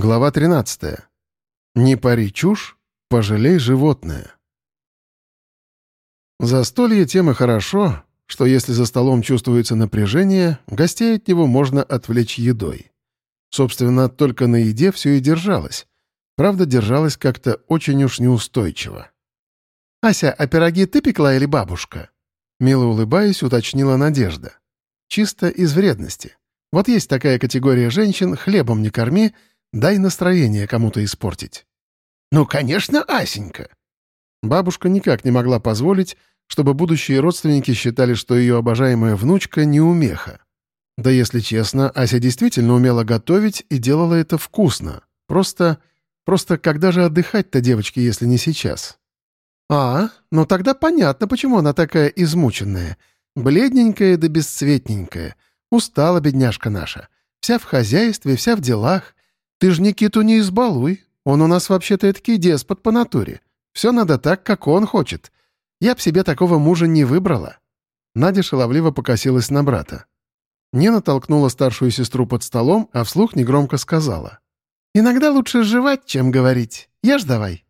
Глава 13. Не пари чушь, пожалей животное. Застолье тем и хорошо, что если за столом чувствуется напряжение, гостей от него можно отвлечь едой. Собственно, только на еде все и держалось. Правда, держалось как-то очень уж неустойчиво. «Ася, а пироги ты пекла или бабушка?» Мило улыбаясь, уточнила Надежда. «Чисто из вредности. Вот есть такая категория женщин «хлебом не корми», Дай настроение кому-то испортить». «Ну, конечно, Асенька». Бабушка никак не могла позволить, чтобы будущие родственники считали, что ее обожаемая внучка неумеха. Да если честно, Ася действительно умела готовить и делала это вкусно. Просто... просто когда же отдыхать-то девочке, если не сейчас? «А, ну тогда понятно, почему она такая измученная. Бледненькая да бесцветненькая. Устала бедняжка наша. Вся в хозяйстве, вся в делах. Ты ж Никиту не избалуй. Он у нас вообще-то эдакий деспот по натуре. Все надо так, как он хочет. Я б себе такого мужа не выбрала». Надя шаловливо покосилась на брата. Нина толкнула старшую сестру под столом, а вслух негромко сказала. «Иногда лучше жевать, чем говорить. Ешь давай».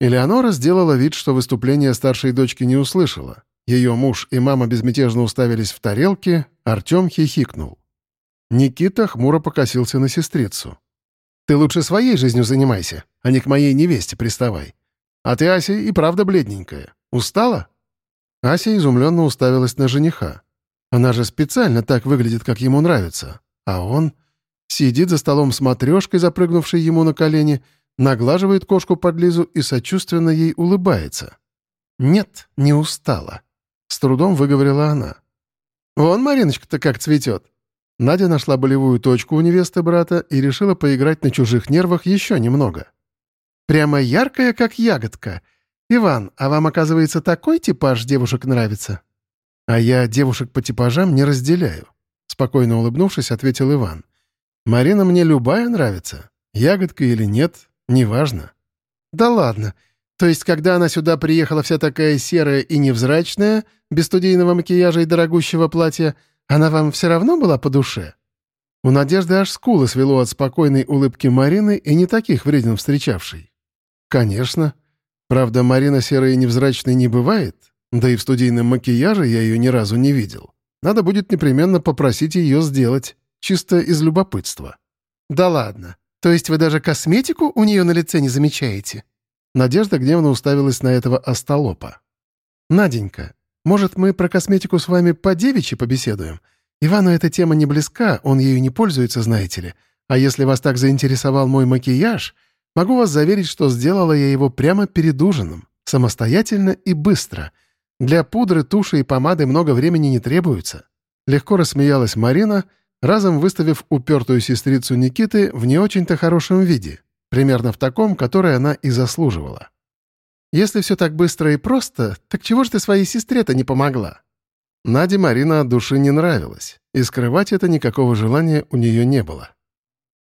Элеонора сделала вид, что выступление старшей дочки не услышала. Ее муж и мама безмятежно уставились в тарелки, Артем хихикнул. Никита хмуро покосился на сестрицу. Ты лучше своей жизнью занимайся, а не к моей невесте приставай. А ты, Ася, и правда бледненькая. Устала?» Ася изумленно уставилась на жениха. Она же специально так выглядит, как ему нравится. А он сидит за столом с матрешкой, запрыгнувшей ему на колени, наглаживает кошку под Лизу и сочувственно ей улыбается. «Нет, не устала», — с трудом выговорила она. «Вон Мариночка-то как цветет. Надя нашла болевую точку у невесты брата и решила поиграть на чужих нервах еще немного. «Прямо яркая, как ягодка. Иван, а вам, оказывается, такой типаж девушек нравится?» «А я девушек по типажам не разделяю», — спокойно улыбнувшись, ответил Иван. «Марина мне любая нравится. Ягодка или нет, неважно». «Да ладно. То есть, когда она сюда приехала вся такая серая и невзрачная, без студийного макияжа и дорогущего платья, она вам все равно была по душе?» У Надежды аж скулы свело от спокойной улыбки Марины и не таких вреден встречавшей. «Конечно. Правда, Марина серой и невзрачной не бывает, да и в студийном макияже я ее ни разу не видел. Надо будет непременно попросить ее сделать, чисто из любопытства». «Да ладно. То есть вы даже косметику у нее на лице не замечаете?» Надежда гневно уставилась на этого остолопа. «Наденька, может, мы про косметику с вами по-девичьи побеседуем? Ивану эта тема не близка, он ею не пользуется, знаете ли. А если вас так заинтересовал мой макияж, могу вас заверить, что сделала я его прямо перед ужином, самостоятельно и быстро. Для пудры, туши и помады много времени не требуется». Легко рассмеялась Марина, разом выставив упертую сестрицу Никиты в не очень-то хорошем виде, примерно в таком, который она и заслуживала. Если все так быстро и просто, так чего ж ты своей сестре-то не помогла?» Наде Марина от души не нравилась, и скрывать это никакого желания у нее не было.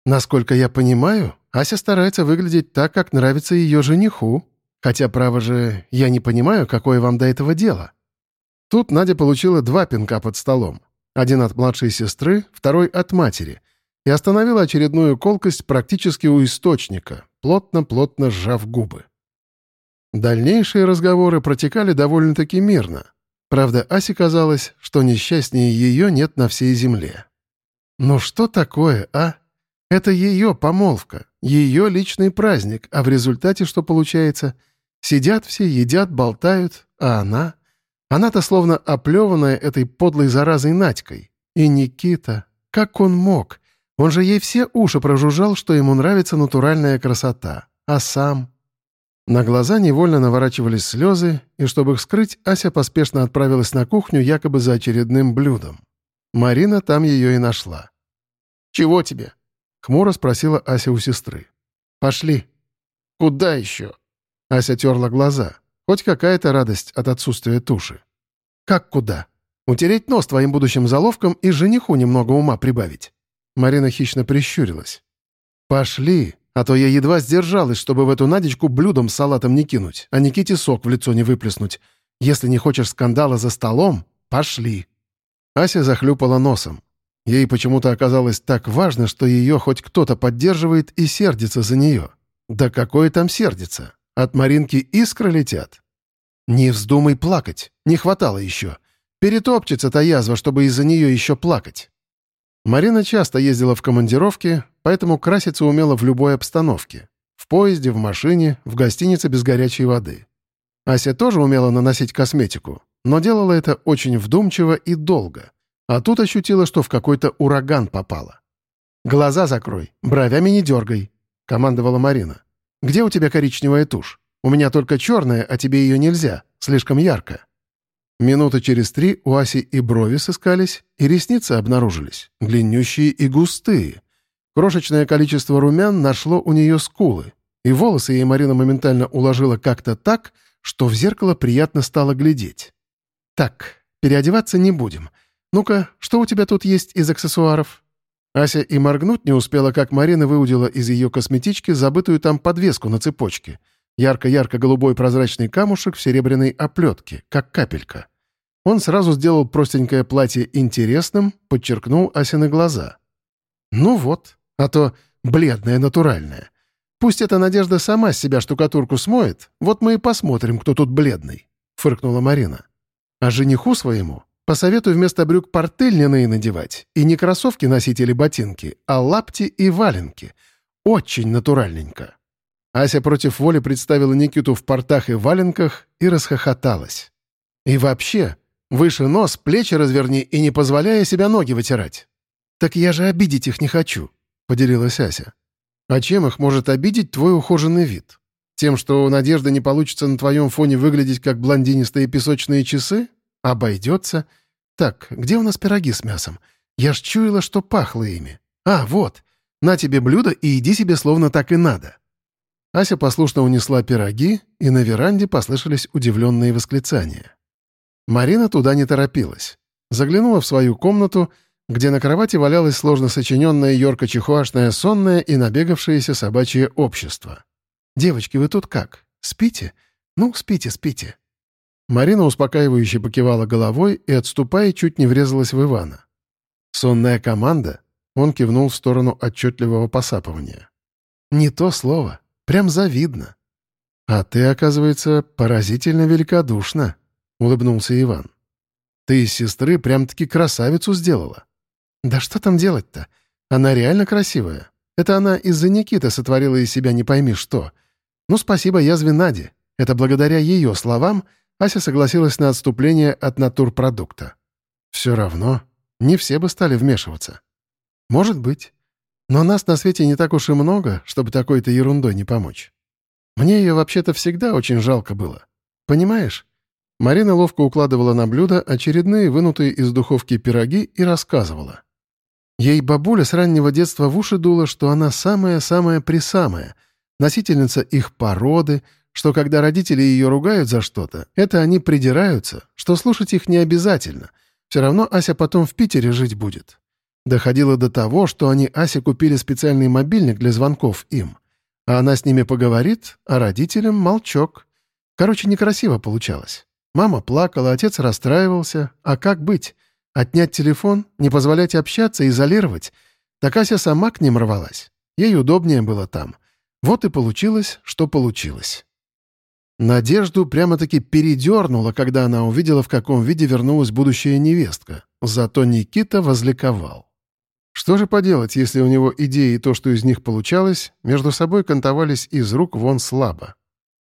Насколько я понимаю, Ася старается выглядеть так, как нравится ее жениху. Хотя, право же, я не понимаю, какое вам до этого дело. Тут Надя получила два пинка под столом. Один от младшей сестры, второй от матери. И остановила очередную колкость практически у источника, плотно-плотно сжав губы. Дальнейшие разговоры протекали довольно-таки мирно. Правда, Асе казалось, что несчастнее ее нет на всей земле. «Ну что такое, а? Это ее помолвка, ее личный праздник, а в результате что получается? Сидят все, едят, болтают, а она? Она-то словно оплеванная этой подлой заразой Надькой. И Никита, как он мог? Он же ей все уши прожужжал, что ему нравится натуральная красота. А сам? На глаза невольно наворачивались слезы, и чтобы их скрыть, Ася поспешно отправилась на кухню якобы за очередным блюдом. Марина там ее и нашла. «Чего тебе?» — хмуро спросила Ася у сестры. «Пошли». «Куда еще?» Ася терла глаза. Хоть какая-то радость от отсутствия туши. «Как куда? Утереть нос твоим будущим заловкам и жениху немного ума прибавить». Марина хищно прищурилась. «Пошли!» А то я едва сдержалась, чтобы в эту Надечку блюдом с салатом не кинуть, а Никите сок в лицо не выплеснуть. Если не хочешь скандала за столом, пошли». Ася захлюпала носом. Ей почему-то оказалось так важно, что ее хоть кто-то поддерживает и сердится за нее. Да какое там сердится? От Маринки искры летят. Не вздумай плакать, не хватало еще. Перетопчется та язва, чтобы из-за нее еще плакать. Марина часто ездила в командировки, поэтому краситься умела в любой обстановке. В поезде, в машине, в гостинице без горячей воды. Ася тоже умела наносить косметику, но делала это очень вдумчиво и долго. А тут ощутила, что в какой-то ураган попала. «Глаза закрой, бровями не дергай», — командовала Марина. «Где у тебя коричневая тушь? У меня только черная, а тебе ее нельзя, слишком ярко». Минуты через три у Аси и брови сыскались, и ресницы обнаружились, длиннющие и густые. Крошечное количество румян нашло у нее скулы, и волосы ей Марина моментально уложила как-то так, что в зеркало приятно стало глядеть. «Так, переодеваться не будем. Ну-ка, что у тебя тут есть из аксессуаров?» Ася и моргнуть не успела, как Марина выудила из ее косметички забытую там подвеску на цепочке. Ярко-ярко-голубой прозрачный камушек в серебряной оплетке, как капелька. Он сразу сделал простенькое платье интересным, подчеркнул Асины глаза. «Ну вот, а то бледное натуральное. Пусть эта Надежда сама с себя штукатурку смоет, вот мы и посмотрим, кто тут бледный», — фыркнула Марина. «А жениху своему посоветую вместо брюк порты льняные надевать и не кроссовки носить или ботинки, а лапти и валенки. Очень натуральненько». Ася против воли представила Никиту в портах и валенках и расхохоталась. «И вообще, выше нос, плечи разверни и не позволяя себя ноги вытирать». «Так я же обидеть их не хочу», — поделилась Ася. «А чем их может обидеть твой ухоженный вид? Тем, что у Надежды не получится на твоем фоне выглядеть как блондинистые песочные часы? Обойдется. Так, где у нас пироги с мясом? Я ж чуяла, что пахло ими. А, вот. На тебе блюдо и иди себе словно так и надо». Ася послушно унесла пироги, и на веранде послышались удивленные восклицания. Марина туда не торопилась. Заглянула в свою комнату, где на кровати валялось сложно сочиненное йорко-чехуашное сонное и набегавшееся собачье общество. «Девочки, вы тут как? Спите? Ну, спите, спите». Марина успокаивающе покивала головой и, отступая, чуть не врезалась в Ивана. «Сонная команда?» Он кивнул в сторону отчетливого посапывания. «Не то слово. Прям завидно». «А ты, оказывается, поразительно великодушна», — улыбнулся Иван. «Ты из сестры прям-таки красавицу сделала». «Да что там делать-то? Она реально красивая. Это она из-за Никиты сотворила из себя не пойми что. Ну, спасибо язве Наде. Это благодаря ее словам Ася согласилась на отступление от натурпродукта. Все равно, не все бы стали вмешиваться. Может быть. Но нас на свете не так уж и много, чтобы такой-то ерундой не помочь. Мне ее вообще-то всегда очень жалко было. Понимаешь? Марина ловко укладывала на блюдо очередные вынутые из духовки пироги и рассказывала. Ей бабуля с раннего детства в уши дула, что она самая-самая-присамая, носительница их породы, что когда родители ее ругают за что-то, это они придираются, что слушать их не обязательно. Все равно Ася потом в Питере жить будет. Доходило до того, что они Асе купили специальный мобильник для звонков им. А она с ними поговорит, а родителям молчок. Короче, некрасиво получалось. Мама плакала, отец расстраивался. А как быть? Отнять телефон, не позволять общаться, изолировать. Так Ася сама к ним рвалась. Ей удобнее было там. Вот и получилось, что получилось. Надежду прямо-таки передернула, когда она увидела, в каком виде вернулась будущая невестка. Зато Никита возликовал. Что же поделать, если у него идеи и то, что из них получалось, между собой кантовались из рук вон слабо?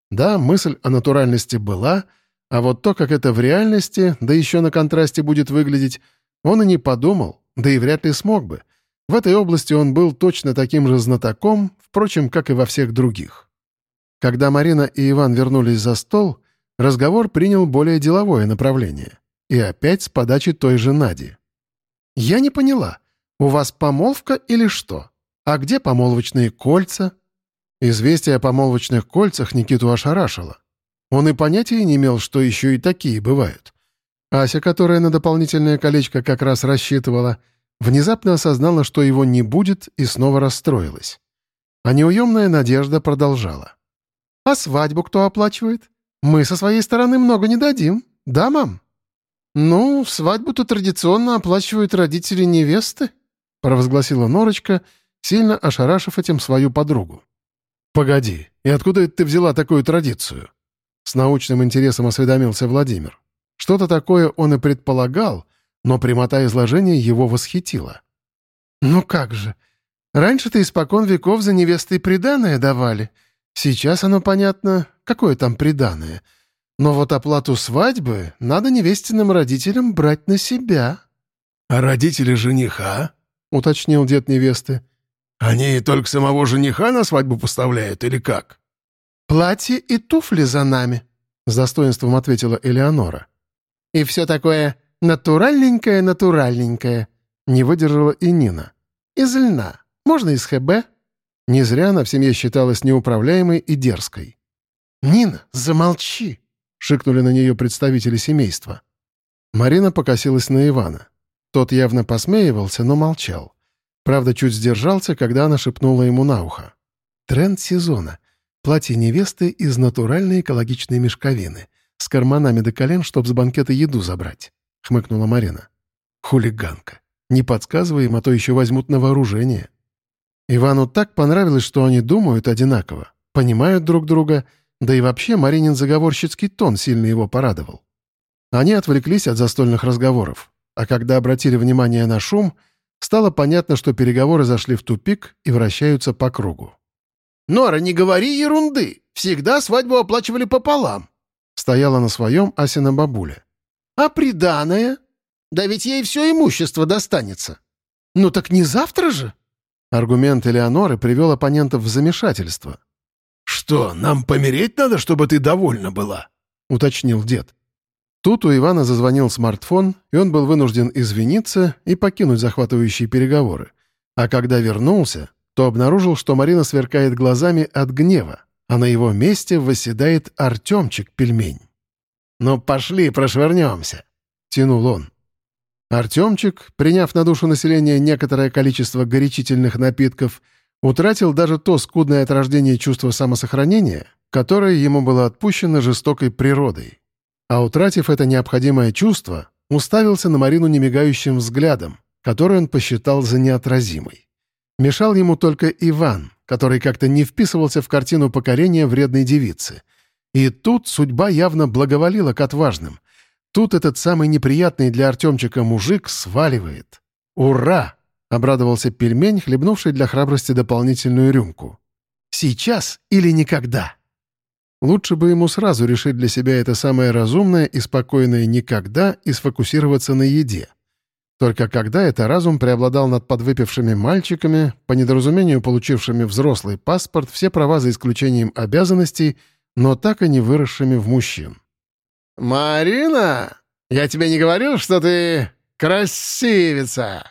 Да, мысль о натуральности была, а вот то, как это в реальности, да еще на контрасте будет выглядеть, он и не подумал, да и вряд ли смог бы. В этой области он был точно таким же знатоком, впрочем, как и во всех других. Когда Марина и Иван вернулись за стол, разговор принял более деловое направление. И опять с подачи той же Нади. «Я не поняла, у вас помолвка или что? А где помолвочные кольца?» Известие о помолвочных кольцах Никиту ошарашило. Он и понятия не имел, что еще и такие бывают. Ася, которая на дополнительное колечко как раз рассчитывала, внезапно осознала, что его не будет, и снова расстроилась. А неуемная надежда продолжала. «А свадьбу кто оплачивает? Мы со своей стороны много не дадим. Да, мам?» «Ну, свадьбу-то традиционно оплачивают родители невесты», — провозгласила Норочка, сильно ошарашив этим свою подругу. «Погоди, и откуда ты взяла такую традицию?» С научным интересом осведомился Владимир. Что-то такое он и предполагал, но прямота изложения его восхитила. «Ну как же! Раньше-то испокон веков за невестой приданое давали. Сейчас оно понятно, какое там приданое. Но вот оплату свадьбы надо невестиным родителям брать на себя». «А родители жениха?» — уточнил дед невесты. «Они только самого жениха на свадьбу поставляют или как?» «Платье и туфли за нами», — с достоинством ответила Элеонора. «И все такое натуральненькое-натуральненькое», — не выдержала и Нина. «Из льна. Можно из ХБ?» Не зря она в семье считалась неуправляемой и дерзкой. «Нина, замолчи!» — шикнули на нее представители семейства. Марина покосилась на Ивана. Тот явно посмеивался, но молчал. Правда, чуть сдержался, когда она шепнула ему на ухо. «Тренд сезона. Платье невесты из натуральной экологичной мешковины. С карманами до колен, чтоб с банкета еду забрать», — хмыкнула Марина. «Хулиганка. Не подсказывай им, а то еще возьмут на вооружение». Ивану так понравилось, что они думают одинаково, понимают друг друга, да и вообще Маринин заговорщицкий тон сильно его порадовал. Они отвлеклись от застольных разговоров, а когда обратили внимание на шум — Стало понятно, что переговоры зашли в тупик и вращаются по кругу. «Нора, не говори ерунды! Всегда свадьбу оплачивали пополам!» Стояла на своем Асина бабуля. «А приданое? Да ведь ей все имущество достанется. Ну так не завтра же?» Аргумент Элеоноры привел оппонентов в замешательство. «Что, нам помереть надо, чтобы ты довольна была?» — уточнил дед. Тут у Ивана зазвонил смартфон, и он был вынужден извиниться и покинуть захватывающие переговоры. А когда вернулся, то обнаружил, что Марина сверкает глазами от гнева, а на его месте восседает Артемчик-пельмень. «Ну пошли, прошвырнемся», — тянул он. Артемчик, приняв на душу населения некоторое количество горячительных напитков, утратил даже то скудное от рождения чувство самосохранения, которое ему было отпущено жестокой природой а утратив это необходимое чувство, уставился на Марину немигающим взглядом, который он посчитал за неотразимый. Мешал ему только Иван, который как-то не вписывался в картину покорения вредной девицы. И тут судьба явно благоволила к отважным. Тут этот самый неприятный для Артемчика мужик сваливает. «Ура!» — обрадовался пельмень, хлебнувший для храбрости дополнительную рюмку. «Сейчас или никогда!» Лучше бы ему сразу решить для себя это самое разумное и спокойное «никогда» и сфокусироваться на еде. Только когда это разум преобладал над подвыпившими мальчиками, по недоразумению получившими взрослый паспорт, все права за исключением обязанностей, но так и не выросшими в мужчин. «Марина, я тебе не говорил, что ты красивица?»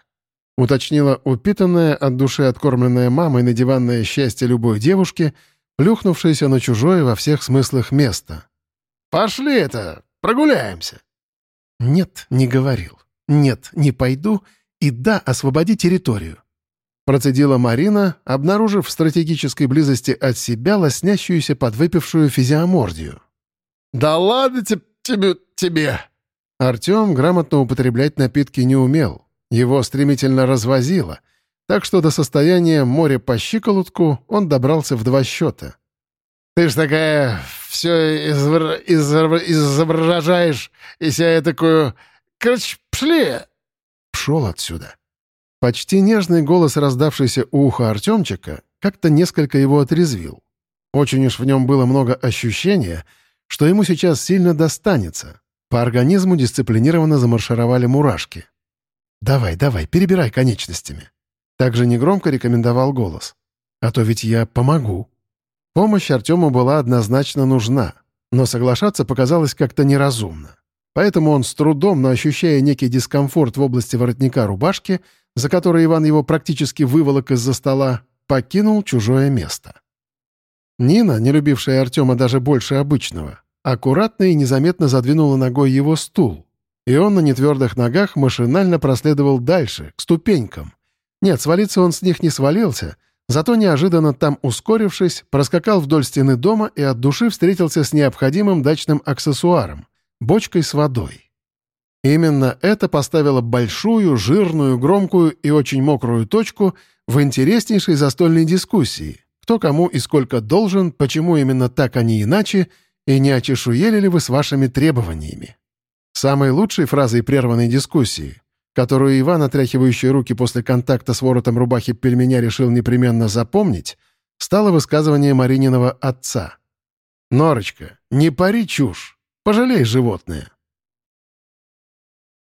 уточнила упитанная, от души откормленная мамой на диванное счастье любой девушки — плюхнувшееся на чужое во всех смыслах место. «Пошли это, прогуляемся». «Нет, не говорил. Нет, не пойду. И да, освободи территорию». Процедила Марина, обнаружив в стратегической близости от себя лоснящуюся подвыпившую физиомордию. «Да ладно тебе, тебе!» Артем грамотно употреблять напитки не умел. Его стремительно развозило — так что до состояния моря по щиколотку он добрался в два счета. «Ты ж такая все изобр... изобр... изображаешь из себя такую... Короче, пшли!» Пшел отсюда. Почти нежный голос, раздавшийся у уха Артемчика, как-то несколько его отрезвил. Очень уж в нем было много ощущения, что ему сейчас сильно достанется. По организму дисциплинированно замаршировали мурашки. «Давай, давай, перебирай конечностями». Также негромко рекомендовал голос. «А то ведь я помогу». Помощь Артему была однозначно нужна, но соглашаться показалось как-то неразумно. Поэтому он с трудом, но ощущая некий дискомфорт в области воротника рубашки, за который Иван его практически выволок из-за стола, покинул чужое место. Нина, не любившая Артема даже больше обычного, аккуратно и незаметно задвинула ногой его стул, и он на нетвердых ногах машинально проследовал дальше, к ступенькам, нет, свалиться он с них не свалился, зато неожиданно там ускорившись, проскакал вдоль стены дома и от души встретился с необходимым дачным аксессуаром — бочкой с водой. Именно это поставило большую, жирную, громкую и очень мокрую точку в интереснейшей застольной дискуссии. Кто кому и сколько должен, почему именно так, а не иначе, и не очешуели ли вы с вашими требованиями. Самой лучшей фразой прерванной дискуссии, которую Иван, отряхивающий руки после контакта с воротом рубахи пельменя, решил непременно запомнить, стало высказывание Марининого отца. «Норочка, не пари чушь, пожалей животное».